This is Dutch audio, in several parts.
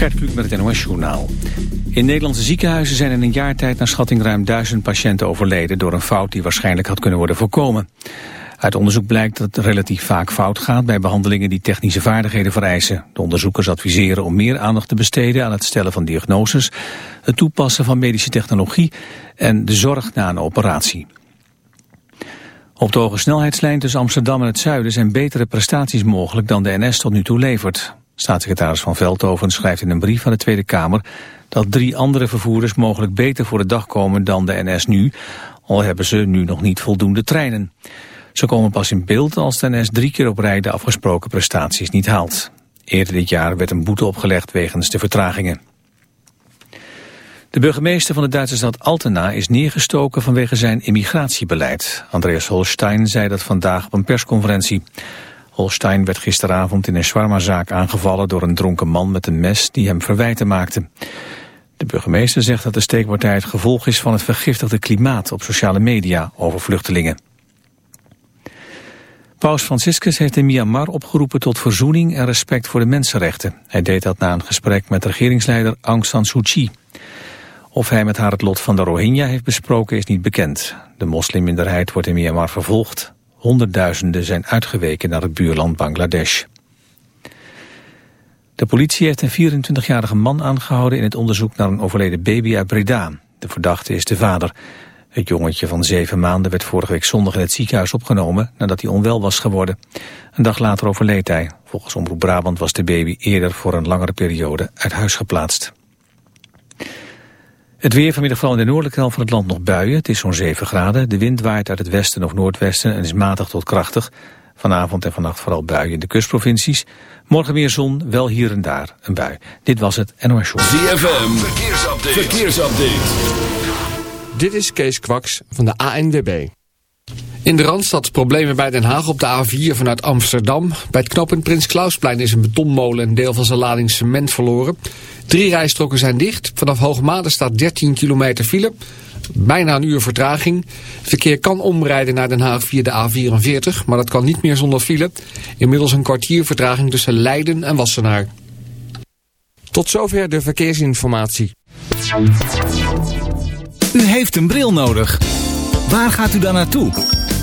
Gert met het NOS Journaal. In Nederlandse ziekenhuizen zijn in een jaar tijd naar schatting ruim duizend patiënten overleden... door een fout die waarschijnlijk had kunnen worden voorkomen. Uit onderzoek blijkt dat het relatief vaak fout gaat bij behandelingen die technische vaardigheden vereisen. De onderzoekers adviseren om meer aandacht te besteden aan het stellen van diagnoses, het toepassen van medische technologie en de zorg na een operatie. Op de hoge snelheidslijn tussen Amsterdam en het zuiden zijn betere prestaties mogelijk dan de NS tot nu toe levert. Staatssecretaris Van Veldhoven schrijft in een brief aan de Tweede Kamer dat drie andere vervoerders mogelijk beter voor de dag komen dan de NS nu, al hebben ze nu nog niet voldoende treinen. Ze komen pas in beeld als de NS drie keer op rij de afgesproken prestaties niet haalt. Eerder dit jaar werd een boete opgelegd wegens de vertragingen. De burgemeester van de Duitse stad Altena is neergestoken vanwege zijn immigratiebeleid. Andreas Holstein zei dat vandaag op een persconferentie. Holstein werd gisteravond in een shawarma-zaak aangevallen door een dronken man met een mes die hem verwijten maakte. De burgemeester zegt dat de steekpartij het gevolg is van het vergiftigde klimaat op sociale media over vluchtelingen. Paus Franciscus heeft in Myanmar opgeroepen tot verzoening en respect voor de mensenrechten. Hij deed dat na een gesprek met regeringsleider Aung San Suu Kyi. Of hij met haar het lot van de Rohingya heeft besproken is niet bekend. De moslimminderheid wordt in Myanmar vervolgd. Honderdduizenden zijn uitgeweken naar het buurland Bangladesh. De politie heeft een 24-jarige man aangehouden in het onderzoek naar een overleden baby uit Breda. De verdachte is de vader. Het jongetje van zeven maanden werd vorige week zondag in het ziekenhuis opgenomen nadat hij onwel was geworden. Een dag later overleed hij. Volgens Omroep Brabant was de baby eerder voor een langere periode uit huis geplaatst. Het weer vanmiddag vooral in de noordelijke helft van het land nog buien. Het is zo'n 7 graden. De wind waait uit het westen of noordwesten en is matig tot krachtig. Vanavond en vannacht vooral buien in de kustprovincies. Morgen weer zon, wel hier en daar een bui. Dit was het NOS Show. ZFM, verkeersupdate. verkeersupdate. Dit is Kees Kwaks van de ANWB. In de Randstad problemen bij Den Haag op de A4 vanuit Amsterdam. Bij het knooppunt Prins Klausplein is een betonmolen een deel van zijn lading cement verloren. Drie rijstroken zijn dicht. Vanaf Hoogmade staat 13 kilometer file. Bijna een uur vertraging. Verkeer kan omrijden naar Den Haag via de A44, maar dat kan niet meer zonder file. Inmiddels een kwartier vertraging tussen Leiden en Wassenaar. Tot zover de verkeersinformatie. U heeft een bril nodig. Waar gaat u dan naartoe?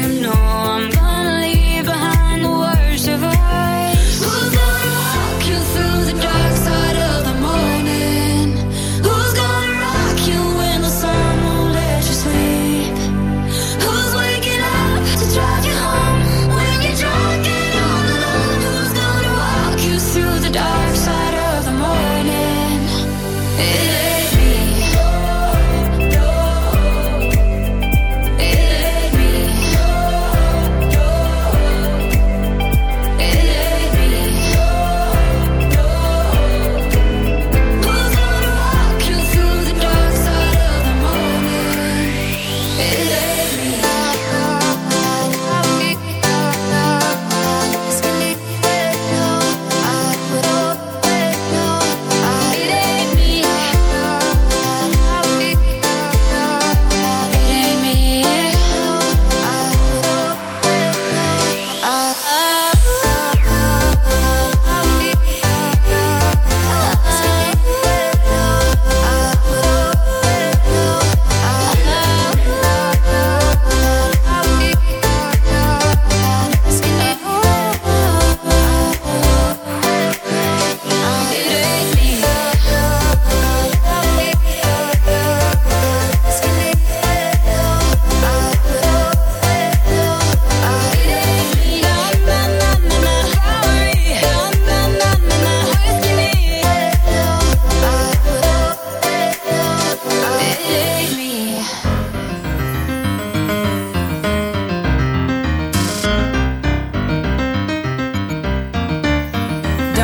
you know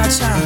time.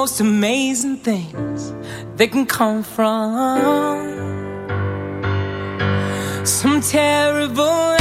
most amazing things that can come from. Some terrible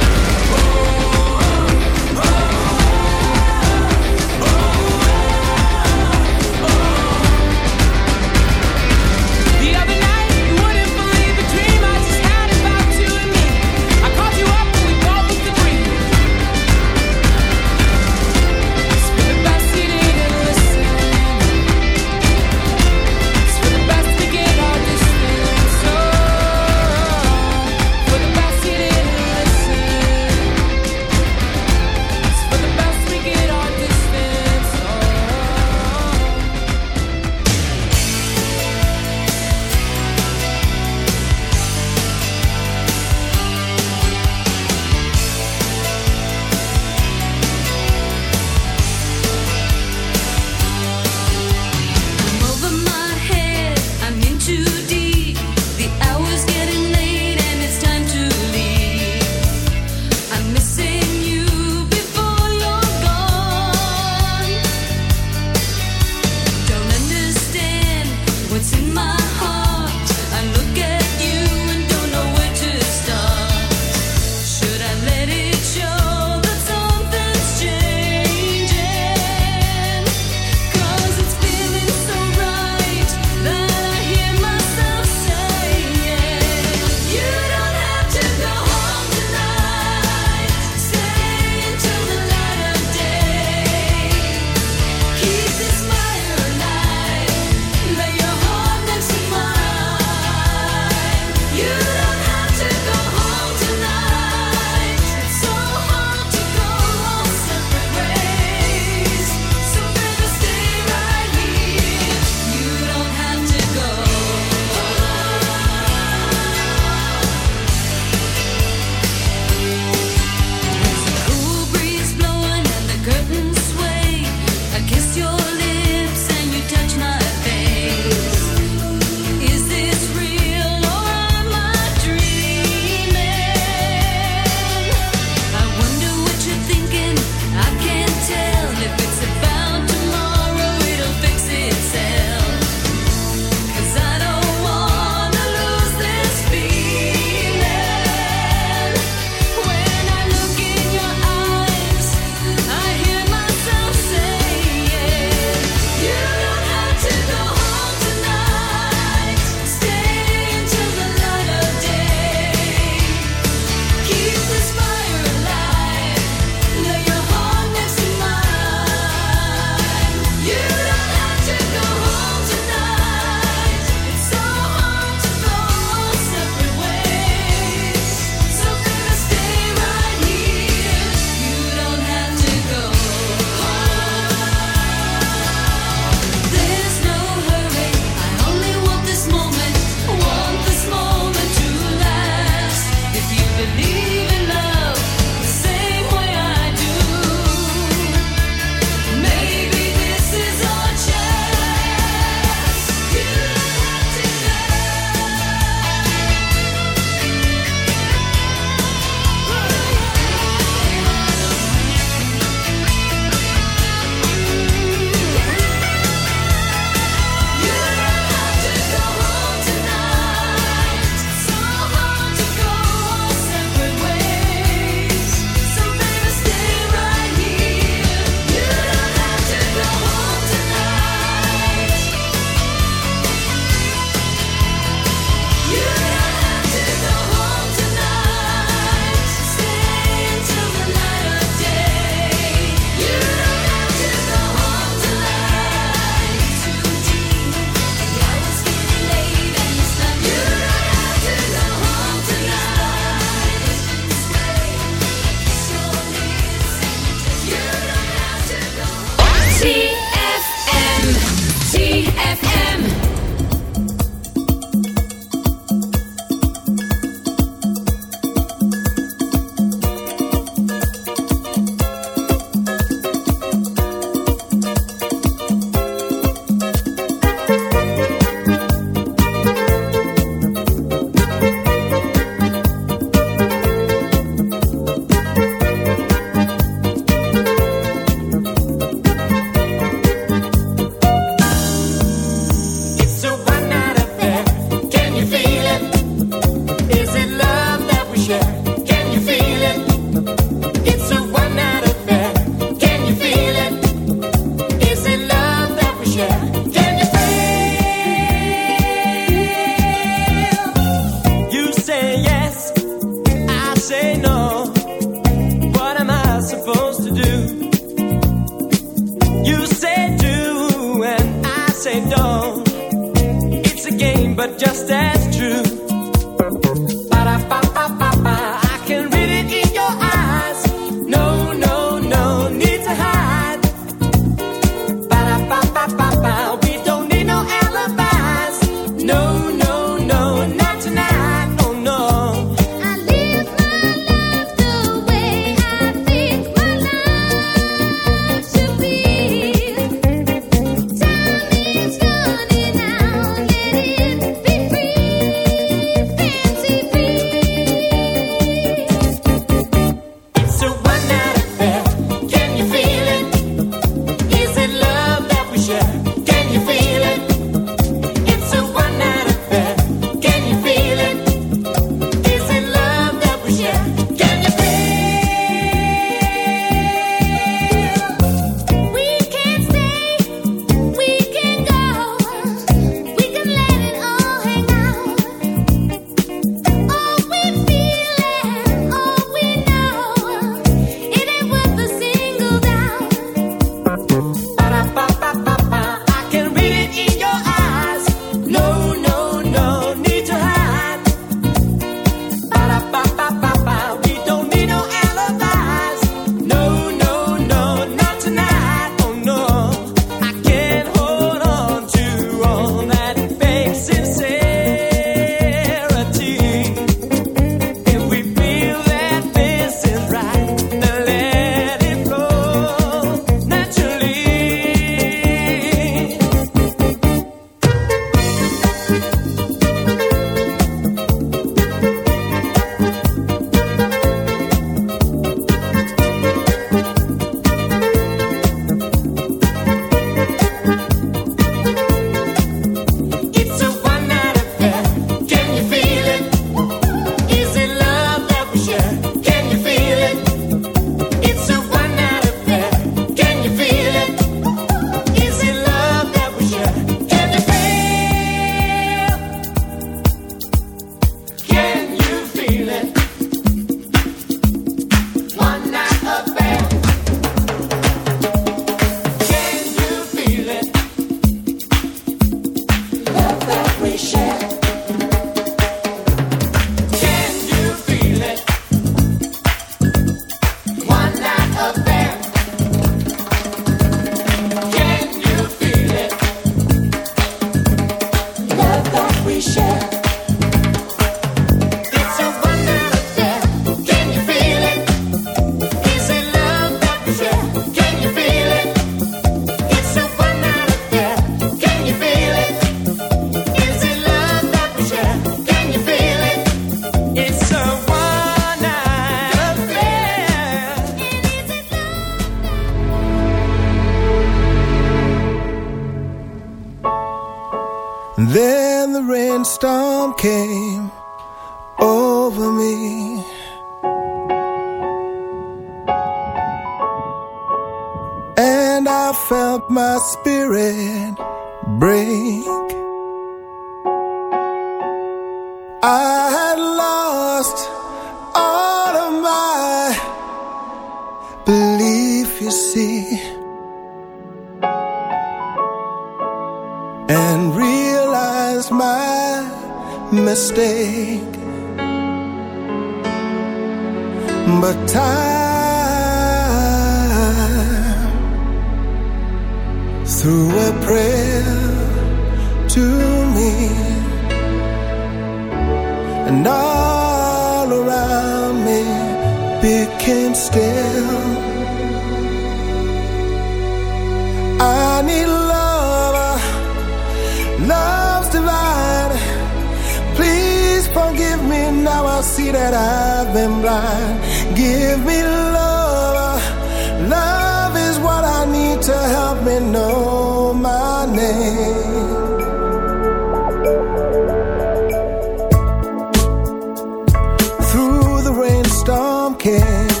Century.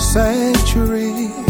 sanctuary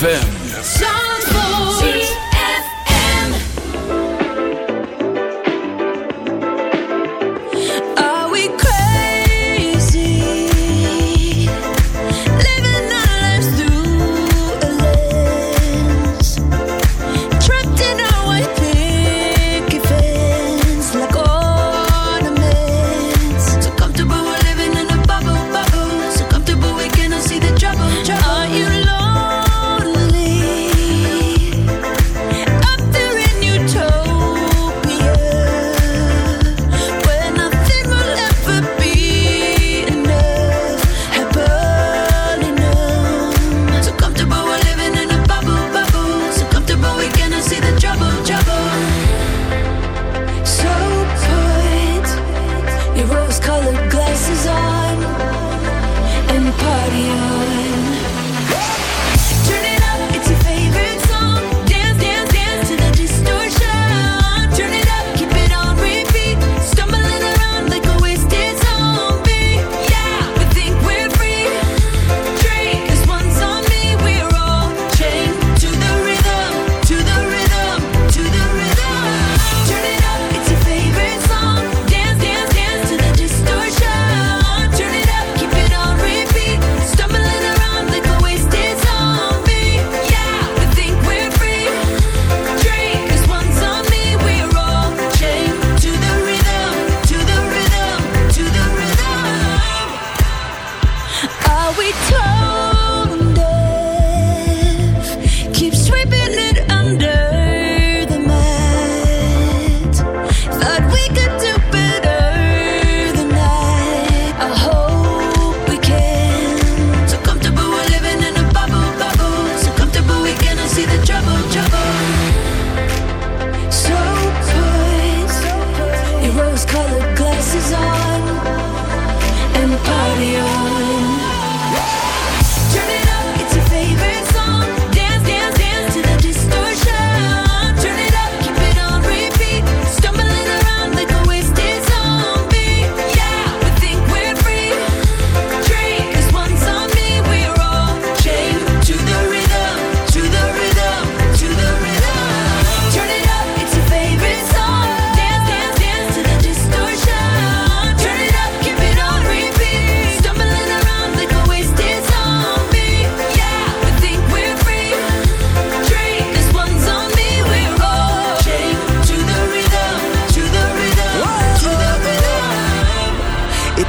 ZFM.